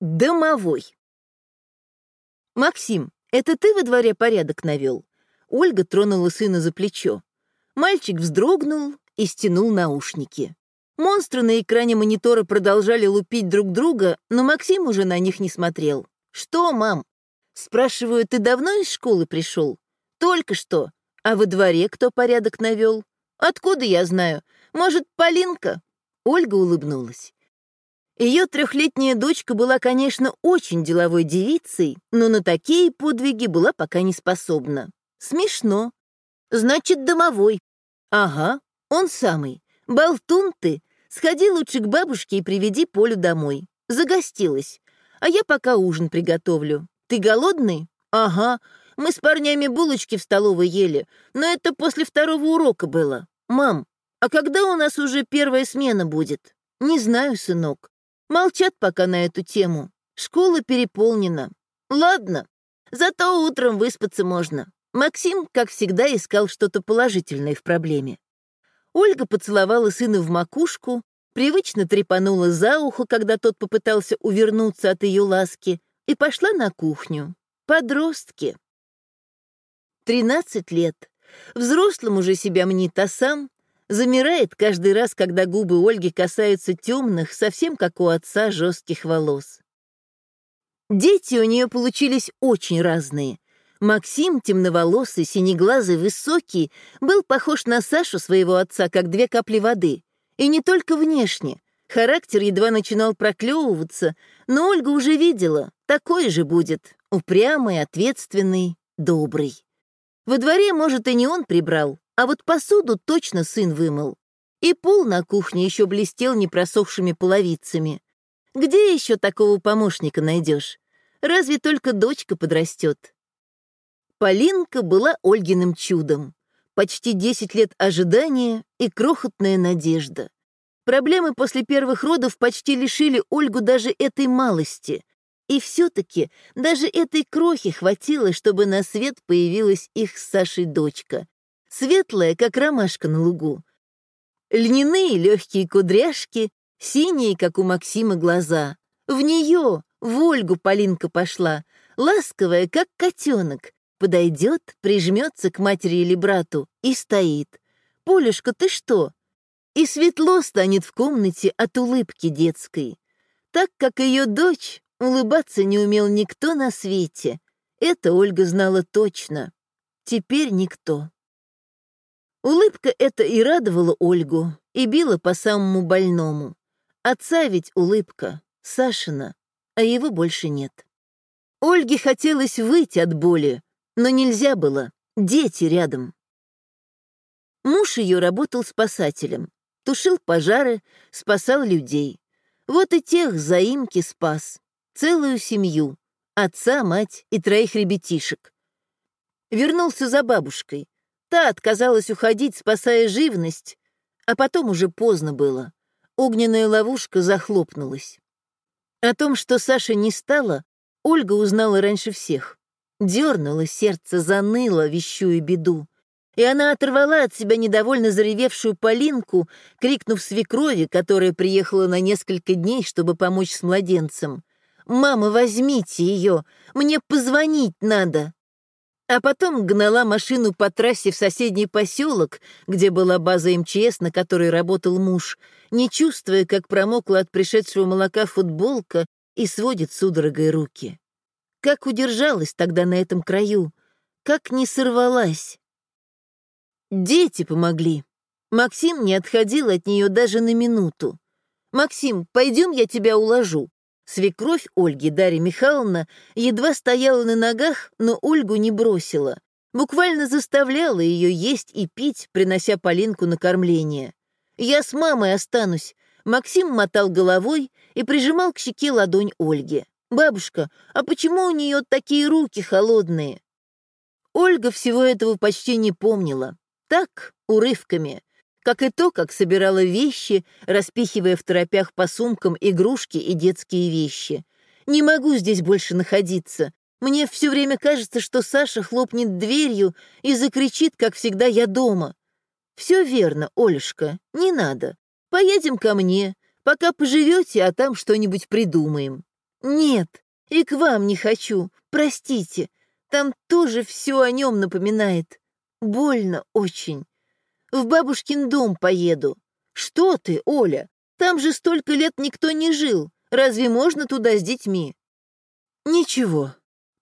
Домовой. «Максим, это ты во дворе порядок навел?» Ольга тронула сына за плечо. Мальчик вздрогнул и стянул наушники. Монстры на экране монитора продолжали лупить друг друга, но Максим уже на них не смотрел. «Что, мам?» «Спрашиваю, ты давно из школы пришел?» «Только что. А во дворе кто порядок навел?» «Откуда я знаю? Может, Полинка?» Ольга улыбнулась. Ее трехлетняя дочка была, конечно, очень деловой девицей, но на такие подвиги была пока не способна. Смешно. Значит, домовой. Ага, он самый. Болтун ты. Сходи лучше к бабушке и приведи Полю домой. Загостилась. А я пока ужин приготовлю. Ты голодный? Ага. Мы с парнями булочки в столовой ели, но это после второго урока было. Мам, а когда у нас уже первая смена будет? Не знаю, сынок. Молчат пока на эту тему. Школа переполнена. Ладно, зато утром выспаться можно. Максим, как всегда, искал что-то положительное в проблеме. Ольга поцеловала сына в макушку, привычно трепанула за ухо, когда тот попытался увернуться от ее ласки, и пошла на кухню. Подростки. Тринадцать лет. Взрослым уже себя мнит, а сам замирает каждый раз, когда губы Ольги касаются темных, совсем как у отца, жестких волос. Дети у нее получились очень разные. Максим, темноволосый, синеглазый, высокий, был похож на Сашу, своего отца, как две капли воды. И не только внешне. Характер едва начинал проклевываться, но Ольга уже видела, такой же будет, упрямый, ответственный, добрый. Во дворе, может, и не он прибрал, а вот посуду точно сын вымыл. И пол на кухне еще блестел непросохшими половицами. Где еще такого помощника найдешь? Разве только дочка подрастет? Полинка была Ольгиным чудом. Почти 10 лет ожидания и крохотная надежда. Проблемы после первых родов почти лишили Ольгу даже этой малости. И все-таки даже этой крохи хватило, чтобы на свет появилась их с Сашей дочка светлая, как ромашка на лугу. Льняные легкие кудряшки, синие, как у Максима, глаза. В нее, в Ольгу Полинка пошла, ласковая, как котенок. Подойдет, прижмется к матери или брату и стоит. «Полюшка, ты что?» И светло станет в комнате от улыбки детской. Так как ее дочь, улыбаться не умел никто на свете. Это Ольга знала точно. Теперь никто. Улыбка эта и радовала Ольгу, и била по самому больному. Отца ведь улыбка, Сашина, а его больше нет. Ольге хотелось выйти от боли, но нельзя было, дети рядом. Муж ее работал спасателем, тушил пожары, спасал людей. Вот и тех заимки спас, целую семью, отца, мать и троих ребятишек. Вернулся за бабушкой, Та отказалась уходить, спасая живность, а потом уже поздно было. Огненная ловушка захлопнулась. О том, что Саша не стала, Ольга узнала раньше всех. Дернуло сердце, заныло, вещую беду. И она оторвала от себя недовольно заревевшую Полинку, крикнув свекрови, которая приехала на несколько дней, чтобы помочь с младенцем. «Мама, возьмите ее! Мне позвонить надо!» А потом гнала машину по трассе в соседний поселок, где была база МЧС, на которой работал муж, не чувствуя, как промокла от пришедшего молока футболка и сводит судорогой руки. Как удержалась тогда на этом краю, как не сорвалась. Дети помогли. Максим не отходил от нее даже на минуту. «Максим, пойдем, я тебя уложу. Свекровь Ольги, Дарья Михайловна, едва стояла на ногах, но Ольгу не бросила. Буквально заставляла ее есть и пить, принося Полинку на кормление. «Я с мамой останусь», Максим мотал головой и прижимал к щеке ладонь Ольги. «Бабушка, а почему у нее такие руки холодные?» Ольга всего этого почти не помнила. Так, урывками как и то, как собирала вещи, распихивая в торопях по сумкам игрушки и детские вещи. «Не могу здесь больше находиться. Мне все время кажется, что Саша хлопнет дверью и закричит, как всегда, «Я дома». «Все верно, Олюшка, не надо. Поедем ко мне, пока поживете, а там что-нибудь придумаем». Нет, и к вам не хочу, простите. Там тоже все о нем напоминает. Больно очень. В бабушкин дом поеду. Что ты, Оля? Там же столько лет никто не жил. Разве можно туда с детьми? Ничего.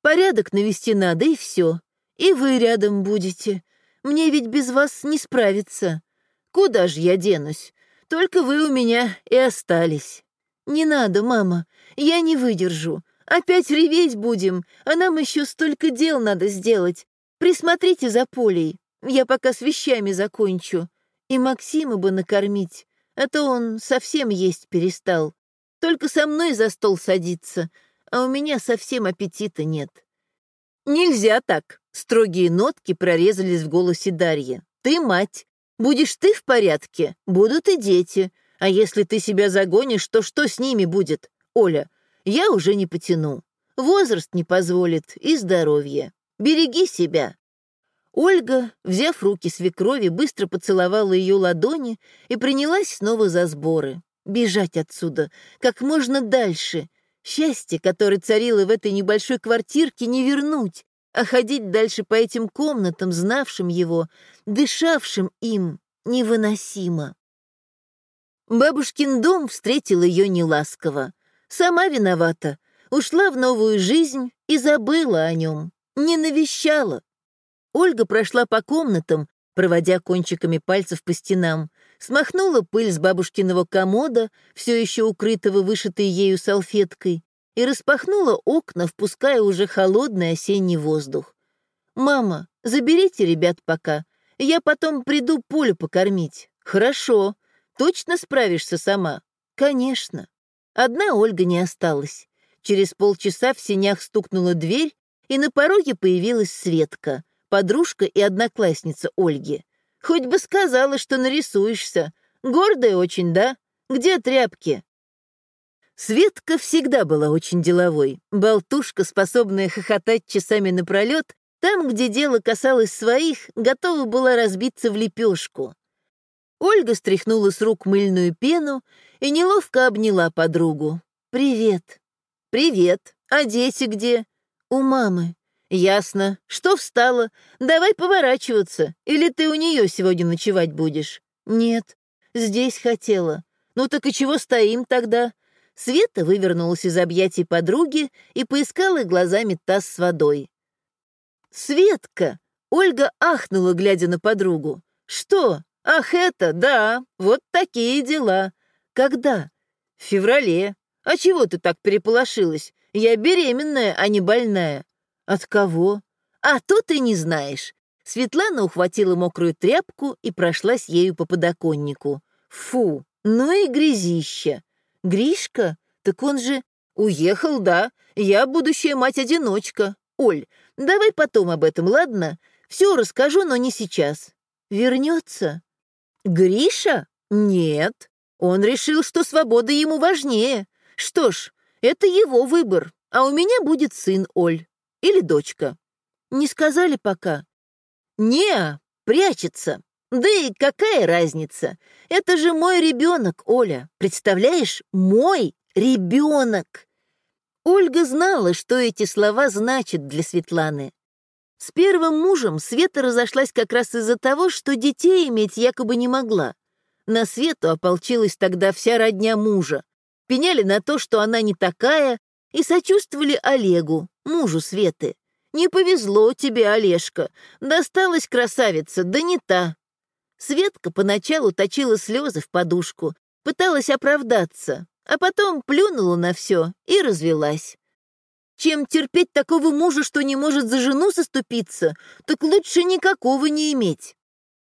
Порядок навести надо, и все. И вы рядом будете. Мне ведь без вас не справиться. Куда же я денусь? Только вы у меня и остались. Не надо, мама, я не выдержу. Опять реветь будем, а нам еще столько дел надо сделать. Присмотрите за Полей. Я пока с вещами закончу. И Максима бы накормить, а то он совсем есть перестал. Только со мной за стол садится, а у меня совсем аппетита нет. Нельзя так. Строгие нотки прорезались в голосе Дарьи. Ты мать. Будешь ты в порядке, будут и дети. А если ты себя загонишь, то что с ними будет? Оля, я уже не потяну. Возраст не позволит и здоровье. Береги себя. Ольга, взяв руки свекрови, быстро поцеловала ее ладони и принялась снова за сборы. Бежать отсюда, как можно дальше. Счастье, которое царило в этой небольшой квартирке, не вернуть, а ходить дальше по этим комнатам, знавшим его, дышавшим им, невыносимо. Бабушкин дом встретил ее неласково. Сама виновата. Ушла в новую жизнь и забыла о нем. Не навещала. Ольга прошла по комнатам, проводя кончиками пальцев по стенам, смахнула пыль с бабушкиного комода, все еще укрытого вышитой ею салфеткой, и распахнула окна, впуская уже холодный осенний воздух. «Мама, заберите ребят пока. Я потом приду Полю покормить». «Хорошо. Точно справишься сама?» «Конечно». Одна Ольга не осталась. Через полчаса в сенях стукнула дверь, и на пороге появилась Светка, подружка и одноклассница Ольги. Хоть бы сказала, что нарисуешься. Гордая очень, да? Где тряпки?» Светка всегда была очень деловой, болтушка, способная хохотать часами напролет, там, где дело касалось своих, готова была разбиться в лепешку. Ольга стряхнула с рук мыльную пену и неловко обняла подругу. «Привет». «Привет. А дети где?» «У мамы». «Ясно. Что встала? Давай поворачиваться. Или ты у нее сегодня ночевать будешь?» «Нет. Здесь хотела. Ну так и чего стоим тогда?» Света вывернулась из объятий подруги и поискала глазами таз с водой. «Светка!» — Ольга ахнула, глядя на подругу. «Что? Ах, это, да, вот такие дела. Когда? В феврале. А чего ты так переполошилась? Я беременная, а не больная. От кого? А то ты не знаешь. Светлана ухватила мокрую тряпку и прошлась ею по подоконнику. Фу, ну и грязища. Гришка? Так он же... Уехал, да. Я будущая мать-одиночка. Оль, давай потом об этом, ладно? Все расскажу, но не сейчас. Вернется? Гриша? Нет. Он решил, что свобода ему важнее. Что ж, это его выбор, а у меня будет сын Оль. Или дочка. Не сказали пока? Не, прячется. Да и какая разница? Это же мой ребенок, Оля. Представляешь, мой ребенок. Ольга знала, что эти слова значат для Светланы. С первым мужем Света разошлась как раз из-за того, что детей иметь якобы не могла. На Свету ополчилась тогда вся родня мужа. Пеняли на то, что она не такая, и сочувствовали Олегу, мужу Светы. «Не повезло тебе, Олежка. Досталась красавица, да не та». Светка поначалу точила слезы в подушку, пыталась оправдаться, а потом плюнула на все и развелась. Чем терпеть такого мужа, что не может за жену соступиться, так лучше никакого не иметь.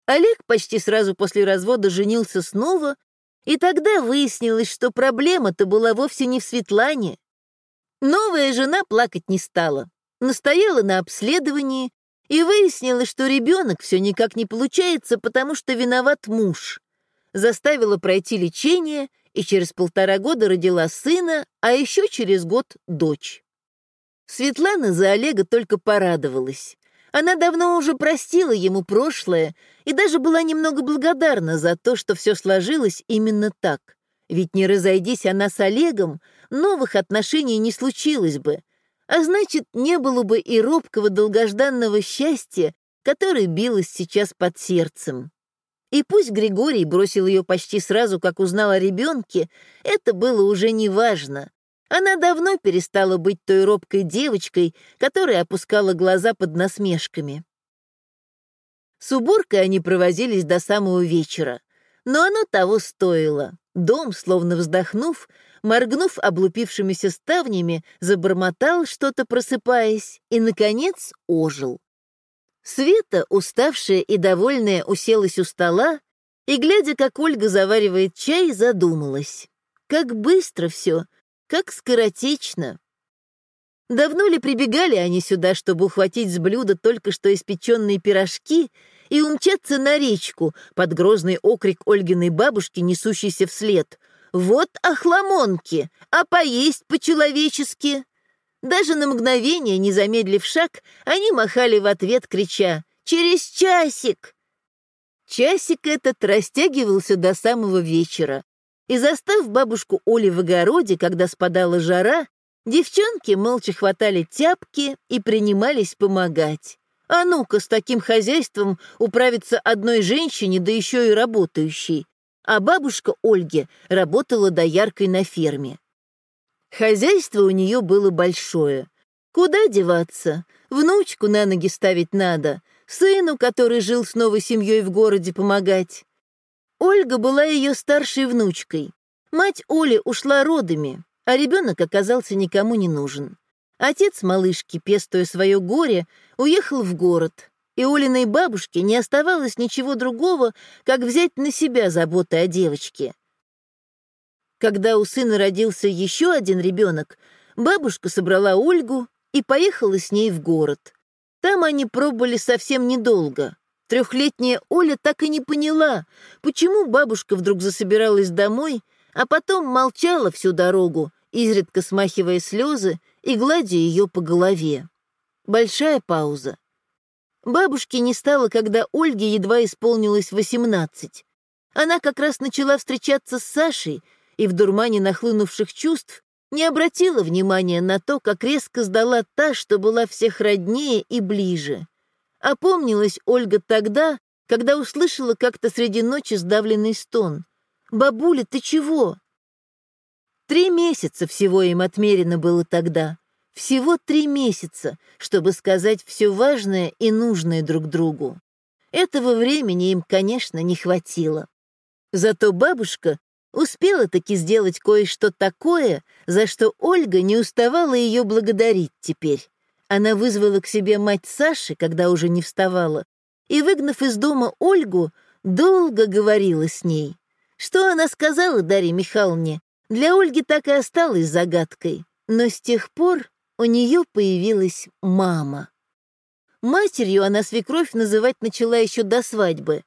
Олег почти сразу после развода женился снова, и тогда выяснилось, что проблема-то была вовсе не в Светлане, Новая жена плакать не стала, настояла на обследовании и выяснилось, что ребенок все никак не получается, потому что виноват муж. Заставила пройти лечение и через полтора года родила сына, а еще через год — дочь. Светлана за Олега только порадовалась. Она давно уже простила ему прошлое и даже была немного благодарна за то, что все сложилось именно так. Ведь не разойдись она с Олегом, новых отношений не случилось бы. А значит, не было бы и робкого долгожданного счастья, которое билось сейчас под сердцем. И пусть Григорий бросил ее почти сразу, как узнал о ребенке, это было уже не важно. Она давно перестала быть той робкой девочкой, которая опускала глаза под насмешками. С уборкой они провозились до самого вечера, но оно того стоило. Дом, словно вздохнув, моргнув облупившимися ставнями, забормотал что-то, просыпаясь, и, наконец, ожил. Света, уставшая и довольная, уселась у стола и, глядя, как Ольга заваривает чай, задумалась. Как быстро все, как скоротечно. Давно ли прибегали они сюда, чтобы ухватить с блюда только что испеченные пирожки и умчаться на речку под грозный окрик Ольгиной бабушки, несущейся вслед? «Вот охламонки, а поесть по-человечески!» Даже на мгновение, не замедлив шаг, они махали в ответ, крича «Через часик!». Часик этот растягивался до самого вечера, и застав бабушку Оли в огороде, когда спадала жара, девчонки молча хватали тяпки и принимались помогать. А ну-ка, с таким хозяйством управиться одной женщине, да еще и работающей. А бабушка Ольги работала дояркой на ферме. Хозяйство у нее было большое. Куда деваться? Внучку на ноги ставить надо, сыну, который жил с новой семьей в городе, помогать. Ольга была ее старшей внучкой. Мать Оли ушла родами, а ребенок оказался никому не нужен. Отец малышки, пестуя свое горе, уехал в город, и Олиной бабушке не оставалось ничего другого, как взять на себя заботы о девочке. Когда у сына родился еще один ребенок, бабушка собрала Ольгу и поехала с ней в город. Там они пробыли совсем недолго. Трехлетняя Оля так и не поняла, почему бабушка вдруг засобиралась домой, а потом молчала всю дорогу, изредка смахивая слезы и гладя ее по голове. Большая пауза. Бабушки не стало, когда Ольге едва исполнилось восемнадцать. Она как раз начала встречаться с Сашей и в дурмане нахлынувших чувств не обратила внимания на то, как резко сдала та, что была всех роднее и ближе. Опомнилась Ольга тогда, когда услышала как-то среди ночи сдавленный стон. «Бабуля, ты чего?» Три месяца всего им отмерено было тогда. Всего три месяца, чтобы сказать все важное и нужное друг другу. Этого времени им, конечно, не хватило. Зато бабушка успела таки сделать кое-что такое, за что Ольга не уставала ее благодарить теперь. Она вызвала к себе мать Саши, когда уже не вставала, и, выгнав из дома Ольгу, долго говорила с ней. Что она сказала Дарье Михайловне, для Ольги так и осталось загадкой, но с тех пор у нее появилась мама. Матерью она свекровь называть начала еще до свадьбы.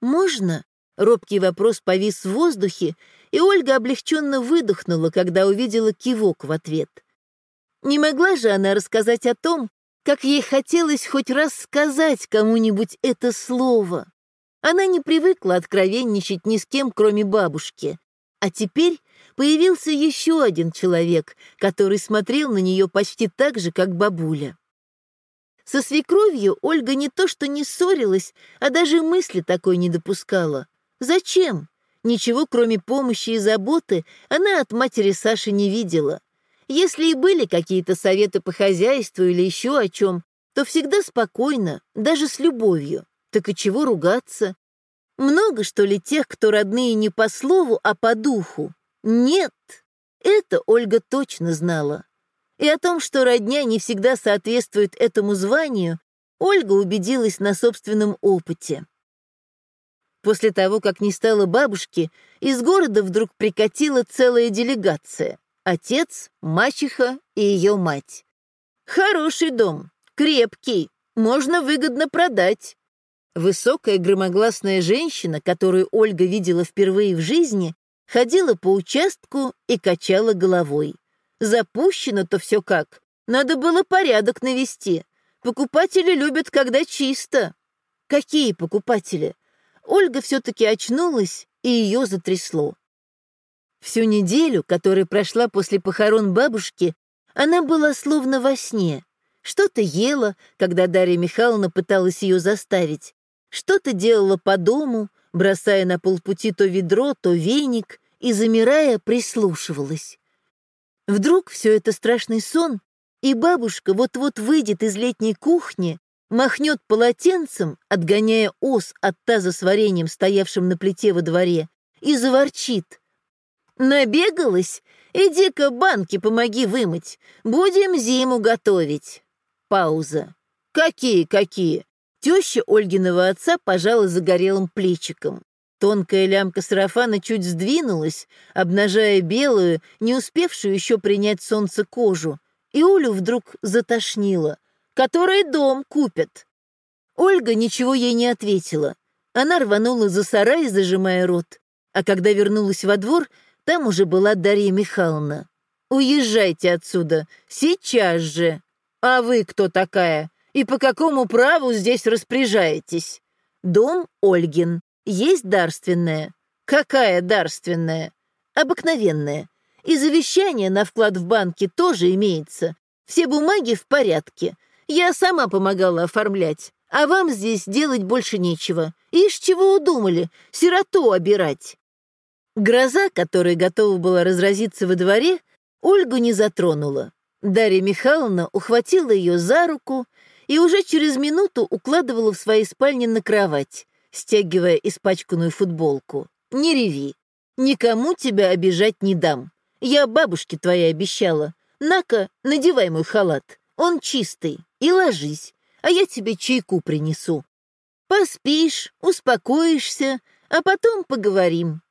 «Можно?» — робкий вопрос повис в воздухе, и Ольга облегченно выдохнула, когда увидела кивок в ответ. Не могла же она рассказать о том, как ей хотелось хоть раз сказать кому-нибудь это слово. Она не привыкла откровенничать ни с кем, кроме бабушки. А теперь появился еще один человек, который смотрел на нее почти так же, как бабуля. Со свекровью Ольга не то что не ссорилась, а даже мысли такой не допускала. Зачем? Ничего, кроме помощи и заботы, она от матери Саши не видела. Если и были какие-то советы по хозяйству или еще о чем, то всегда спокойно, даже с любовью. Так и чего ругаться? Много, что ли, тех, кто родные не по слову, а по духу? Нет, это Ольга точно знала. И о том, что родня не всегда соответствует этому званию, Ольга убедилась на собственном опыте. После того, как не стало бабушки, из города вдруг прикатила целая делегация отец, мачеха и ее мать. Хороший дом, крепкий, можно выгодно продать. Высокая громогласная женщина, которую Ольга видела впервые в жизни, ходила по участку и качала головой. Запущено-то все как. Надо было порядок навести. Покупатели любят, когда чисто. Какие покупатели? Ольга все-таки очнулась, и ее затрясло. Всю неделю, которая прошла после похорон бабушки, она была словно во сне. Что-то ела, когда Дарья Михайловна пыталась ее заставить, что-то делала по дому, бросая на полпути то ведро, то веник, и, замирая, прислушивалась. Вдруг все это страшный сон, и бабушка вот-вот выйдет из летней кухни, махнет полотенцем, отгоняя ос от таза с вареньем, стоявшим на плите во дворе, и заворчит. «Набегалась? Иди-ка банки помоги вымыть. Будем зиму готовить». Пауза. «Какие-какие?» Теща Ольгиного отца пожала загорелым плечиком. Тонкая лямка сарафана чуть сдвинулась, обнажая белую, не успевшую еще принять солнце кожу, и Олю вдруг затошнило. «Который дом купят?» Ольга ничего ей не ответила. Она рванула за сарай, зажимая рот. А когда вернулась во двор, там уже была Дарья Михайловна. «Уезжайте отсюда, сейчас же!» «А вы кто такая? И по какому праву здесь распоряжаетесь?» «Дом Ольгин. Есть дарственная. Какая дарственная? Обыкновенная. И завещание на вклад в банке тоже имеется. Все бумаги в порядке. Я сама помогала оформлять. А вам здесь делать больше нечего. Ишь, чего удумали? Сироту обирать. Гроза, которая готова была разразиться во дворе, Ольгу не затронула. Дарья Михайловна ухватила ее за руку и уже через минуту укладывала в своей спальне на кровать, стягивая испачканную футболку. «Не реви. Никому тебя обижать не дам. Я бабушке твоей обещала. На-ка, надевай мой халат. Он чистый. И ложись, а я тебе чайку принесу. Поспишь, успокоишься, а потом поговорим».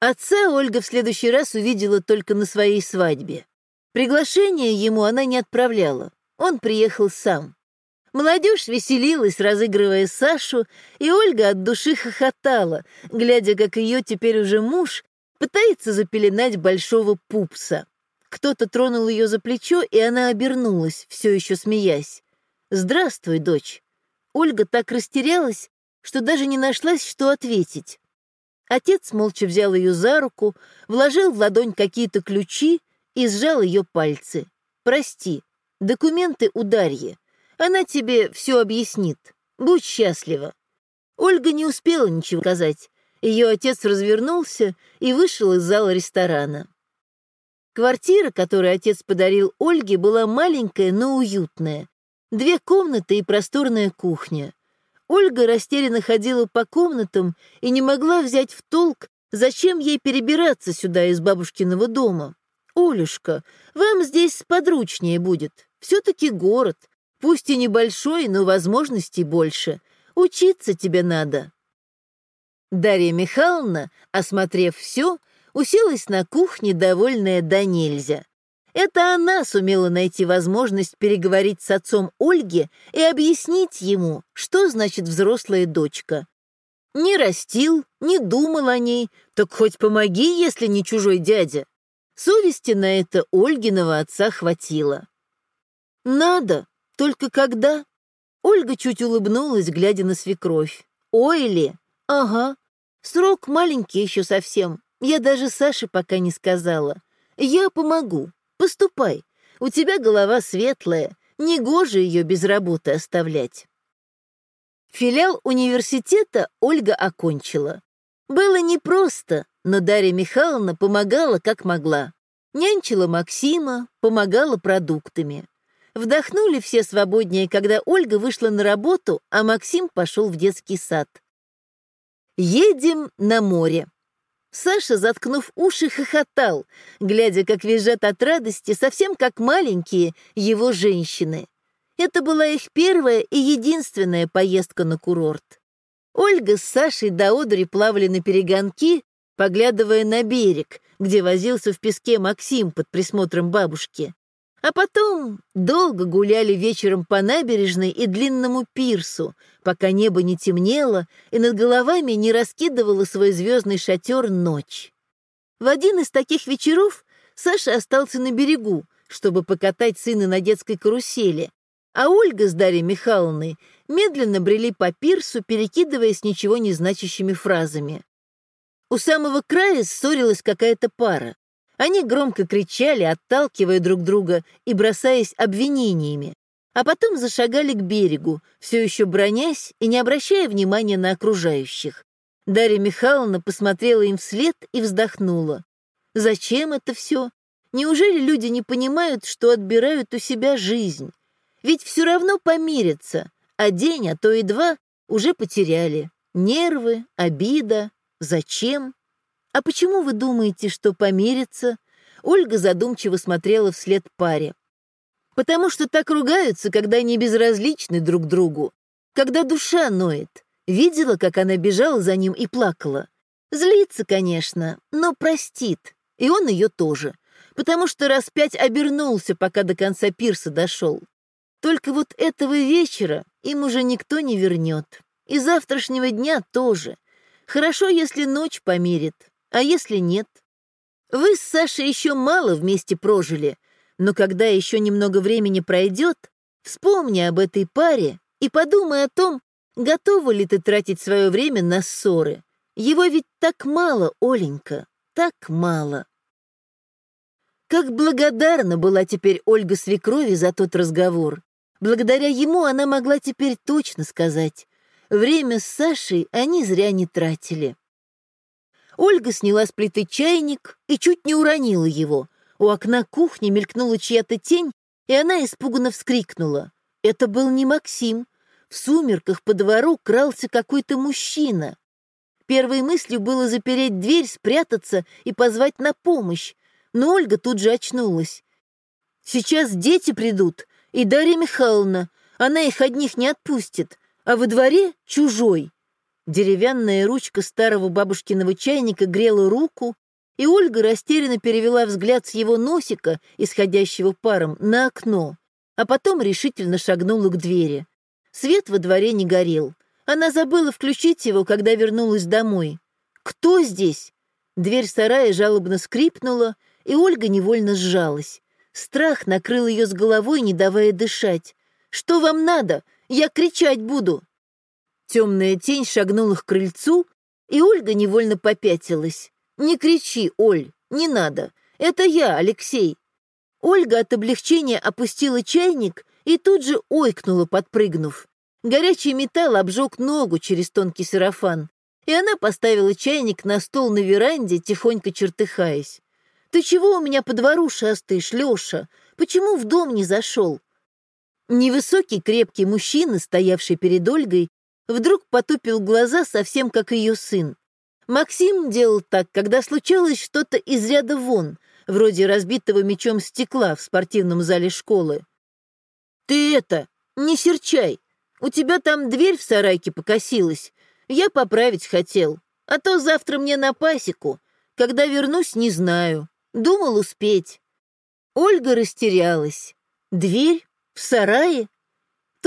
Отца Ольга в следующий раз увидела только на своей свадьбе. Приглашение ему она не отправляла. Он приехал сам. Молодежь веселилась, разыгрывая Сашу, и Ольга от души хохотала, глядя, как ее теперь уже муж пытается запеленать большого пупса. Кто-то тронул ее за плечо, и она обернулась, все еще смеясь. «Здравствуй, дочь». Ольга так растерялась, что даже не нашлась, что ответить. Отец молча взял ее за руку, вложил в ладонь какие-то ключи и сжал ее пальцы. «Прости, документы у Дарьи. Она тебе все объяснит. Будь счастлива». Ольга не успела ничего сказать. Ее отец развернулся и вышел из зала ресторана. Квартира, которую отец подарил Ольге, была маленькая, но уютная. Две комнаты и просторная кухня. Ольга растерянно ходила по комнатам и не могла взять в толк, зачем ей перебираться сюда из бабушкиного дома. «Олюшка, вам здесь подручнее будет. Все-таки город. Пусть и небольшой, но возможностей больше. Учиться тебе надо». Дарья Михайловна, осмотрев все, уселась на кухне, довольная до нельзя. Это она сумела найти возможность переговорить с отцом Ольги и объяснить ему, что значит взрослая дочка. Не растил, не думал о ней, так хоть помоги, если не чужой дядя. Совести на это Ольгиного отца хватило. «Надо, только когда?» Ольга чуть улыбнулась, глядя на свекровь. «Ой ли? Ага. Срок маленький еще совсем. Я даже Саше пока не сказала. Я помогу. Поступай. У тебя голова светлая. Негоже ее без работы оставлять». Филиал университета Ольга окончила. Было непросто, но Дарья Михайловна помогала как могла. Нянчила Максима, помогала продуктами. Вдохнули все свободнее, когда Ольга вышла на работу, а Максим пошел в детский сад. Едем на море. Саша, заткнув уши, хохотал, глядя, как визжат от радости, совсем как маленькие его женщины. Это была их первая и единственная поездка на курорт. Ольга с Сашей до одури плавали на перегонки, поглядывая на берег, где возился в песке Максим под присмотром бабушки. А потом долго гуляли вечером по набережной и длинному пирсу, пока небо не темнело и над головами не раскидывало свой звездный шатер ночь. В один из таких вечеров Саша остался на берегу, чтобы покатать сына на детской карусели, а Ольга с Дарьей Михайловной медленно брели по пирсу, перекидываясь ничего не значащими фразами. У самого края ссорилась какая-то пара. Они громко кричали, отталкивая друг друга и бросаясь обвинениями, а потом зашагали к берегу, все еще бронясь и не обращая внимания на окружающих. Дарья Михайловна посмотрела им вслед и вздохнула. Зачем это все? Неужели люди не понимают, что отбирают у себя жизнь? Ведь все равно помирятся, а день, а то и два уже потеряли. Нервы, обида. Зачем? А почему вы думаете, что помирятся? Ольга задумчиво смотрела вслед паре. Потому что так ругаются, когда не безразличны друг другу, когда душа ноет. Видела, как она бежала за ним и плакала. Злится, конечно, но простит. И он ее тоже. Потому что раз пять обернулся, пока до конца пирса дошел. Только вот этого вечера им уже никто не вернет. И завтрашнего дня тоже. Хорошо, если ночь помирит, а если нет. Вы с Сашей еще мало вместе прожили, но когда еще немного времени пройдет, вспомни об этой паре и подумай о том, Готова ли ты тратить свое время на ссоры? Его ведь так мало, Оленька, так мало. Как благодарна была теперь Ольга Свекрови за тот разговор. Благодаря ему она могла теперь точно сказать. Время с Сашей они зря не тратили. Ольга сняла с плиты чайник и чуть не уронила его. У окна кухни мелькнула чья-то тень, и она испуганно вскрикнула. Это был не Максим, в сумерках по двору крался какой-то мужчина. Первой мыслью было запереть дверь, спрятаться и позвать на помощь, но Ольга тут же очнулась. «Сейчас дети придут, и Дарья Михайловна, она их одних не отпустит, а во дворе чужой». Деревянная ручка старого бабушкиного чайника грела руку, и Ольга растерянно перевела взгляд с его носика, исходящего паром, на окно, а потом решительно шагнула к двери. Свет во дворе не горел. Она забыла включить его, когда вернулась домой. «Кто здесь?» Дверь сарая жалобно скрипнула, и Ольга невольно сжалась. Страх накрыл ее с головой, не давая дышать. «Что вам надо? Я кричать буду!» Темная тень шагнула к крыльцу, и Ольга невольно попятилась. «Не кричи, Оль, не надо. Это я, Алексей». Ольга от облегчения опустила чайник и тут же ойкнула, подпрыгнув. Горячий металл обжег ногу через тонкий сарафан, и она поставила чайник на стол на веранде, тихонько чертыхаясь. «Ты чего у меня по двору шастаешь, Леша? Почему в дом не зашел?» Невысокий, крепкий мужчина, стоявший перед Ольгой, вдруг потупил глаза совсем как ее сын. Максим делал так, когда случалось что-то из ряда вон, вроде разбитого мечом стекла в спортивном зале школы. «Ты это, не серчай. У тебя там дверь в сарайке покосилась. Я поправить хотел. А то завтра мне на пасеку. Когда вернусь, не знаю. Думал успеть». Ольга растерялась. Дверь в сарае?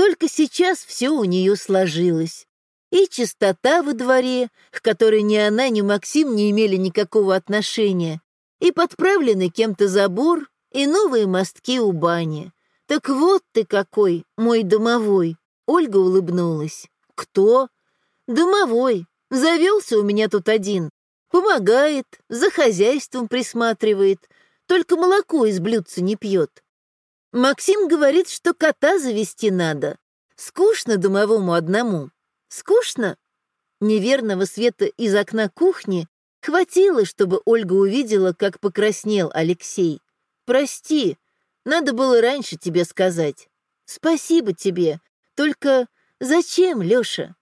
Только сейчас все у нее сложилось. И чистота во дворе, к которой ни она, ни Максим не имели никакого отношения, и подправленный кем-то забор, и новые мостки у бани. «Так вот ты какой, мой домовой!» Ольга улыбнулась. «Кто?» «Домовой. Завелся у меня тут один. Помогает, за хозяйством присматривает, только молоко из блюдца не пьет. Максим говорит, что кота завести надо. Скучно домовому одному. Скучно?» Неверного света из окна кухни хватило, чтобы Ольга увидела, как покраснел Алексей. «Прости, надо было раньше тебе сказать. Спасибо тебе. Только зачем, Лёша?»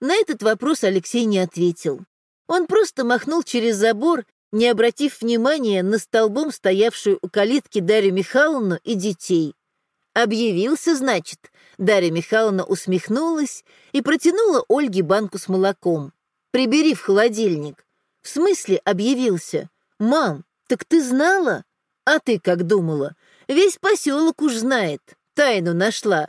На этот вопрос Алексей не ответил. Он просто махнул через забор, не обратив внимания на столбом стоявшую у калитки Дарью Михайловну и детей. «Объявился, значит?» Дарья Михайловна усмехнулась и протянула Ольге банку с молоком. «Прибери в холодильник». «В смысле объявился? Мам, так ты знала?» «А ты как думала? Весь поселок уж знает, тайну нашла.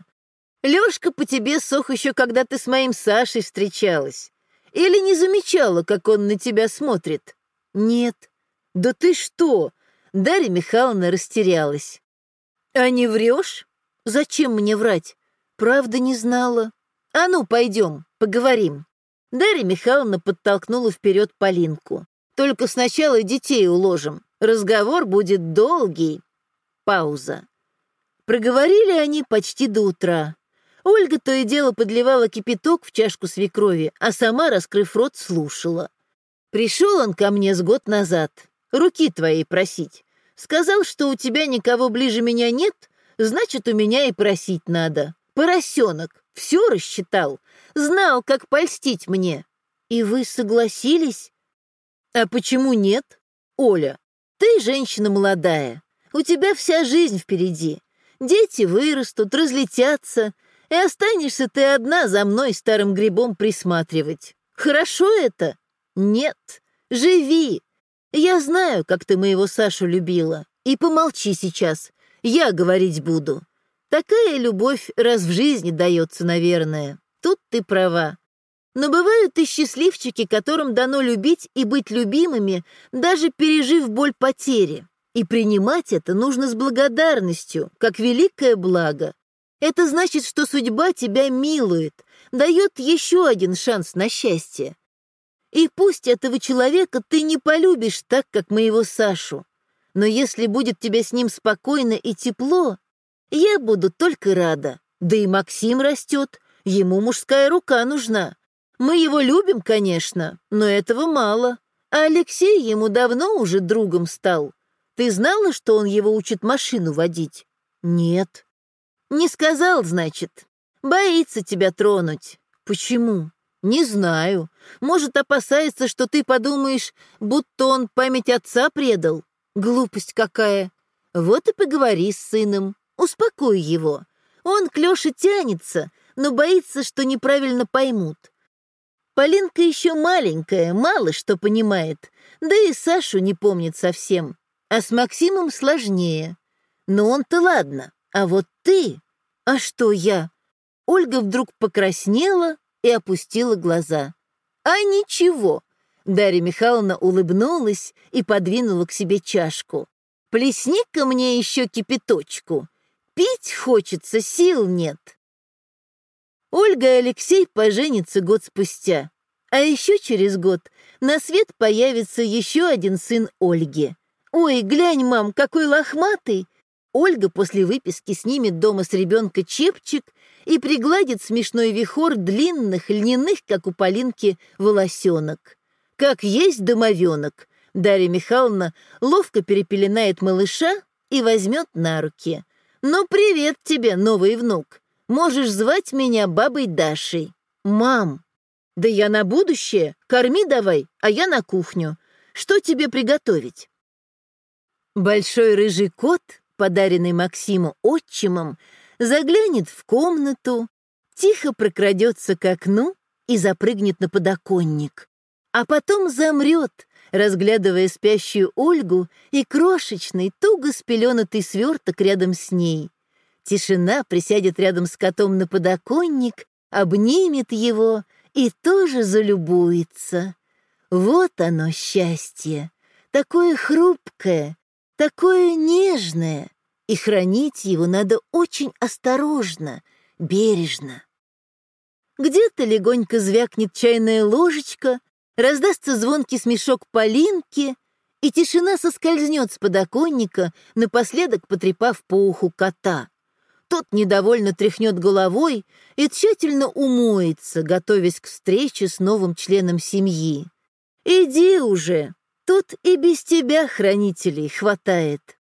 Лёшка по тебе сох еще, когда ты с моим Сашей встречалась. Или не замечала, как он на тебя смотрит? Нет. Да ты что? Дарья Михайловна растерялась. А не врешь? Зачем мне врать? Правда не знала. А ну, пойдем, поговорим. Дарья Михайловна подтолкнула вперед Полинку. «Только сначала детей уложим. Разговор будет долгий». Пауза. Проговорили они почти до утра. Ольга то и дело подливала кипяток в чашку свекрови, а сама, раскрыв рот, слушала. Пришел он ко мне с год назад, руки твоей просить. Сказал, что у тебя никого ближе меня нет, значит, у меня и просить надо. Поросенок, все рассчитал, знал, как польстить мне. И вы согласились? А почему нет? Оля, ты женщина молодая, у тебя вся жизнь впереди. Дети вырастут, разлетятся, и останешься ты одна за мной старым грибом присматривать. Хорошо это? Нет. Живи. Я знаю, как ты моего Сашу любила. И помолчи сейчас. Я говорить буду. Такая любовь раз в жизни дается, наверное. Тут ты права. Но бывают и счастливчики, которым дано любить и быть любимыми, даже пережив боль потери. И принимать это нужно с благодарностью, как великое благо. Это значит, что судьба тебя милует, дает еще один шанс на счастье. И пусть этого человека ты не полюбишь так, как моего Сашу, но если будет тебе с ним спокойно и тепло, я буду только рада. Да и Максим растет, ему мужская рука нужна. Мы его любим, конечно, но этого мало. А Алексей ему давно уже другом стал. Ты знала, что он его учит машину водить? Нет. Не сказал, значит. Боится тебя тронуть. Почему? Не знаю. Может, опасается, что ты подумаешь, будто он память отца предал. Глупость какая. Вот и поговори с сыном. Успокой его. Он к Лёше тянется, но боится, что неправильно поймут. Полинка еще маленькая, мало что понимает, да и Сашу не помнит совсем. А с Максимом сложнее. Но он-то ладно, а вот ты... А что я? Ольга вдруг покраснела и опустила глаза. А ничего. Дарья Михайловна улыбнулась и подвинула к себе чашку. Плесни-ка мне еще кипяточку. Пить хочется, сил нет. Ольга и Алексей поженятся год спустя. А еще через год на свет появится еще один сын Ольги. Ой, глянь, мам, какой лохматый! Ольга после выписки снимет дома с ребенка чепчик и пригладит смешной вихор длинных, льняных, как у Полинки, волосенок. Как есть домовенок. Дарья Михайловна ловко перепеленает малыша и возьмет на руки. «Ну, привет тебе, новый внук. Можешь звать меня бабой Дашей. Мам, да я на будущее. Корми давай, а я на кухню. Что тебе приготовить?» Большой рыжий кот подаренный Максиму отчимом, заглянет в комнату, тихо прокрадется к окну и запрыгнет на подоконник, а потом замрет, разглядывая спящую Ольгу и крошечный, туго спеленатый сверток рядом с ней. Тишина присядет рядом с котом на подоконник, обнимет его и тоже залюбуется. Вот оно счастье, такое хрупкое, такое нежное, и хранить его надо очень осторожно, бережно. Где-то легонько звякнет чайная ложечка, раздастся звонкий смешок Полинки, и тишина соскользнет с подоконника, напоследок потрепав по уху кота. Тот недовольно тряхнет головой и тщательно умоется, готовясь к встрече с новым членом семьи. «Иди уже!» Тут и без тебя хранителей хватает.